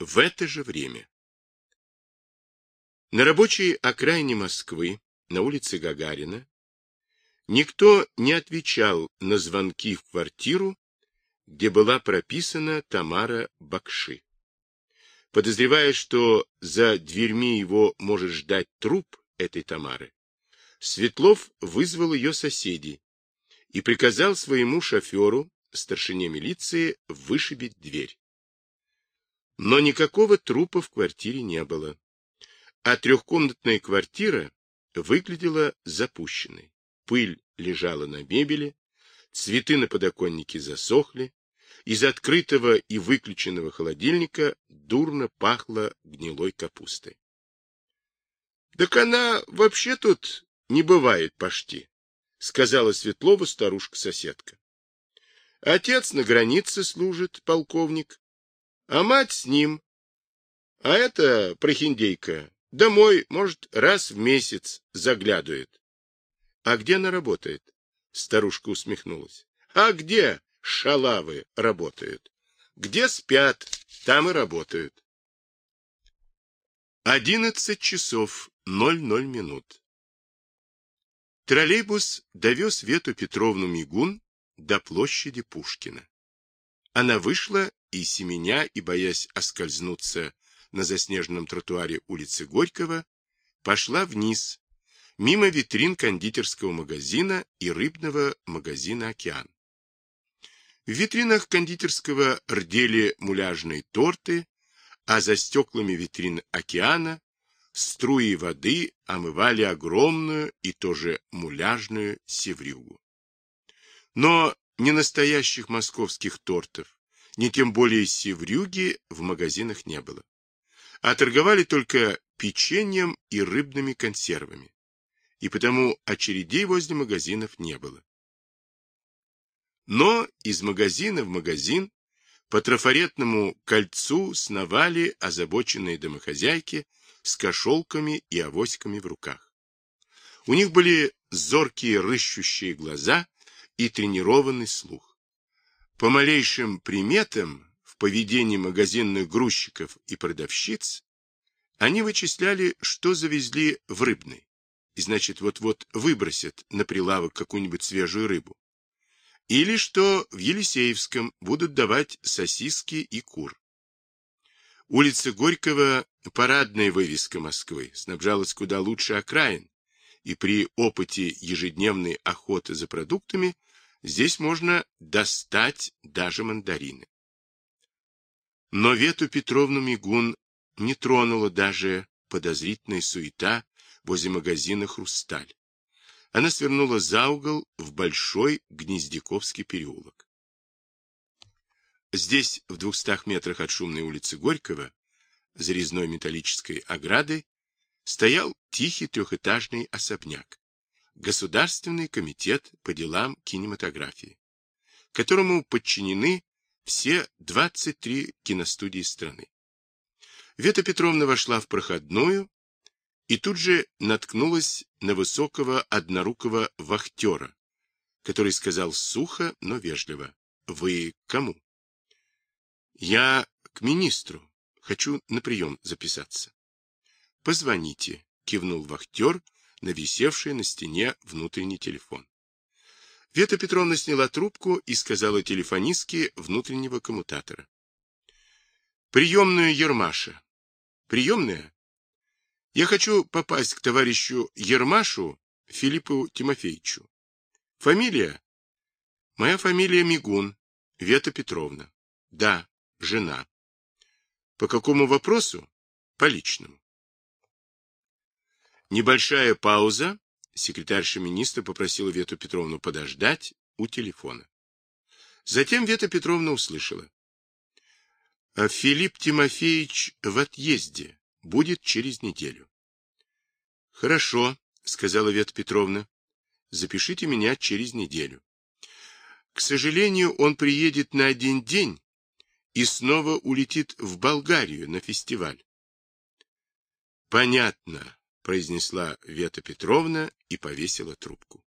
в это же время. На рабочей окраине Москвы, на улице Гагарина, никто не отвечал на звонки в квартиру, где была прописана Тамара Бакши. Подозревая, что за дверьми его может ждать труп этой Тамары, Светлов вызвал ее соседей и приказал своему шоферу, старшине милиции, вышибить дверь. Но никакого трупа в квартире не было, а трехкомнатная квартира выглядела запущенной. Пыль лежала на мебели, цветы на подоконнике засохли, из открытого и выключенного холодильника дурно пахло гнилой капустой. — Так она вообще тут не бывает почти, — сказала Светлова старушка-соседка. Отец на границе служит, полковник, а мать с ним. А эта прохиндейка домой, может, раз в месяц заглядывает. — А где она работает? — старушка усмехнулась. — А где шалавы работают? Где спят, там и работают. Одиннадцать часов ноль ноль минут. Троллейбус довез Вету Петровну Мигун до площади Пушкина. Она вышла и, семеня и боясь оскользнуться на заснеженном тротуаре улицы Горького, пошла вниз, мимо витрин кондитерского магазина и рыбного магазина «Океан». В витринах кондитерского рдели муляжные торты, а за стеклами витрин «Океана» струи воды омывали огромную и тоже муляжную севрюгу. Но ни настоящих московских тортов, ни тем более севрюги в магазинах не было. А торговали только печеньем и рыбными консервами. И потому очередей возле магазинов не было. Но из магазина в магазин по трафаретному кольцу сновали озабоченные домохозяйки с кошелками и авоськами в руках. У них были зоркие рыщущие глаза и тренированный слух. По малейшим приметам в поведении магазинных грузчиков и продавщиц они вычисляли, что завезли в рыбный, и значит вот-вот выбросят на прилавок какую-нибудь свежую рыбу. Или что в Елисеевском будут давать сосиски и кур. Улица Горького, парадная вывеска Москвы, снабжалась куда лучше окраин, и при опыте ежедневной охоты за продуктами Здесь можно достать даже мандарины. Но Вету Петровну Мигун не тронула даже подозрительная суета возле магазина «Хрусталь». Она свернула за угол в Большой Гнездяковский переулок. Здесь, в двухстах метрах от шумной улицы Горького, за резной металлической оградой, стоял тихий трехэтажный особняк. Государственный комитет по делам кинематографии, которому подчинены все 23 киностудии страны. Вета Петровна вошла в проходную и тут же наткнулась на высокого однорукого вахтера, который сказал сухо, но вежливо. «Вы кому?» «Я к министру. Хочу на прием записаться». «Позвоните», — кивнул вахтер, — на висевший на стене внутренний телефон. Вета Петровна сняла трубку и сказала телефонистке внутреннего коммутатора. «Приемную Ермаша». «Приемная?» «Я хочу попасть к товарищу Ермашу Филиппу Тимофеевичу». «Фамилия?» «Моя фамилия Мигун, Вета Петровна». «Да, жена». «По какому вопросу?» «По личному». Небольшая пауза. Секретарша министра попросила Вету Петровну подождать у телефона. Затем Вета Петровна услышала. «А Филипп Тимофеевич в отъезде. Будет через неделю. Хорошо, сказала Вета Петровна. Запишите меня через неделю. К сожалению, он приедет на один день и снова улетит в Болгарию на фестиваль. Понятно, произнесла Вета Петровна и повесила трубку.